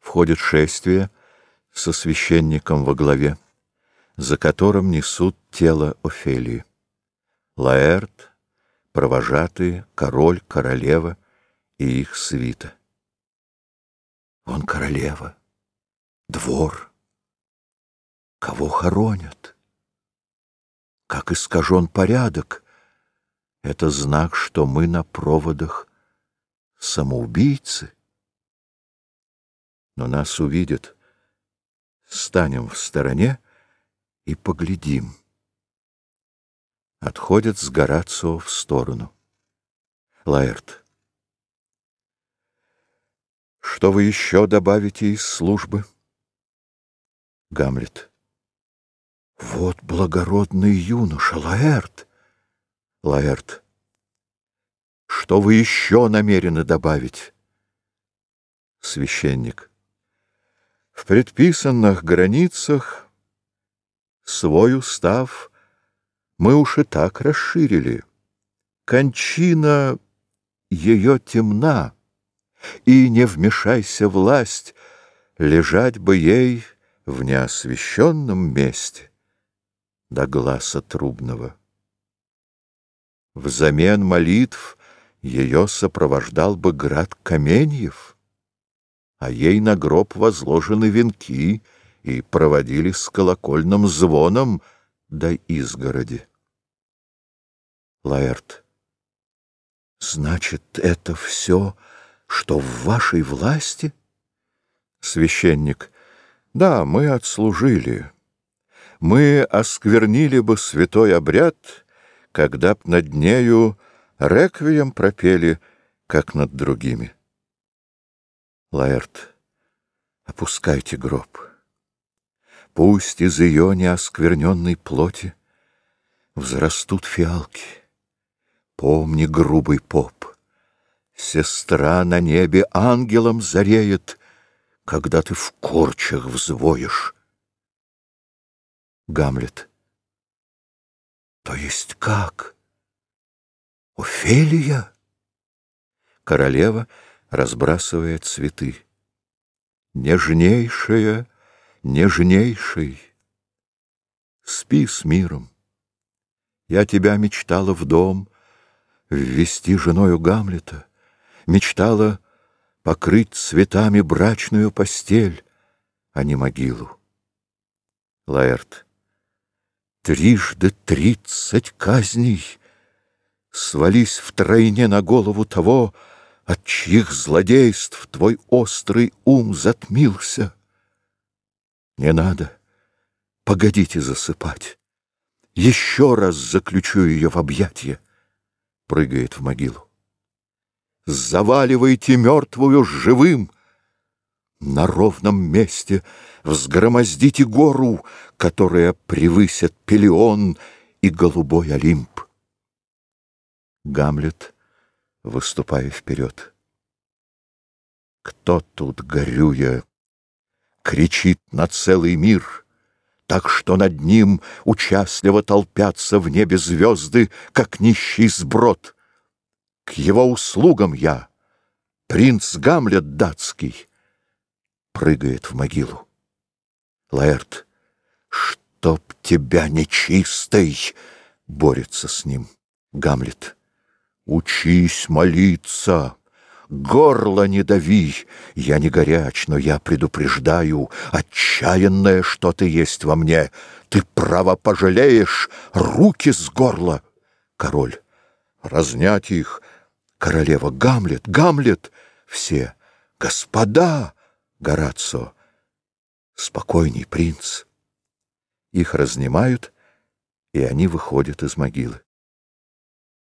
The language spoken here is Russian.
Входит шествие со священником во главе, за которым несут тело Офелии. Лаэрт, провожатые, король, королева и их свита. Вон королева, двор. Кого хоронят? Как искажен порядок. Это знак, что мы на проводах самоубийцы. Но нас увидят. Станем в стороне и поглядим. Отходит с Горацио в сторону. Лаэрт. Что вы еще добавите из службы? Гамлет. Вот благородный юноша, Лаэрт. Лаэрт. Что вы еще намерены добавить? Священник. В предписанных границах свой устав мы уж и так расширили. Кончина ее темна, и не вмешайся власть, лежать бы ей в неосвещенном месте до глаза трубного. Взамен молитв ее сопровождал бы град каменьев, а ей на гроб возложены венки и проводили с колокольным звоном до изгороди. Лаэрт. Значит, это все, что в вашей власти? Священник. Да, мы отслужили мы осквернили бы святой обряд, когда б над нею реквием пропели, как над другими. Лаэрт, опускайте гроб. Пусть из ее неоскверненной плоти взрастут фиалки. Помни, грубый поп, сестра на небе ангелом зареет, когда ты в корчах взвоишь Гамлет. То есть как? Офелия? Королева разбрасывает цветы. Нежнейшая, нежнейший, спи с миром. Я тебя мечтала в дом ввести женою Гамлета, мечтала покрыть цветами брачную постель, а не могилу. Лаэрт трижды тридцать казней Свались втройне на голову того, От чьих злодейств твой острый ум затмился. Не надо, погодите засыпать. Еще раз заключу ее в объятье. Прыгает в могилу. Заваливайте мертвую живым — на ровном месте взгромоздите гору, которая превысит Пелеон и голубой Олимп. Гамлет, выступая вперед. Кто тут, горюя, кричит на целый мир, так что над ним участливо толпятся в небе звезды, как нищий сброд? К его услугам я, принц Гамлет датский, прыгает в могилу. Лаэрт, чтоб тебя нечистый, борется с ним. Гамлет, учись молиться, горло не дави. Я не горяч, но я предупреждаю, отчаянное что-то есть во мне. Ты право пожалеешь, руки с горла. Король, разнять их. Королева, Гамлет, Гамлет, все. Господа! Горацио. Спокойней, принц. Их разнимают, и они выходят из могилы.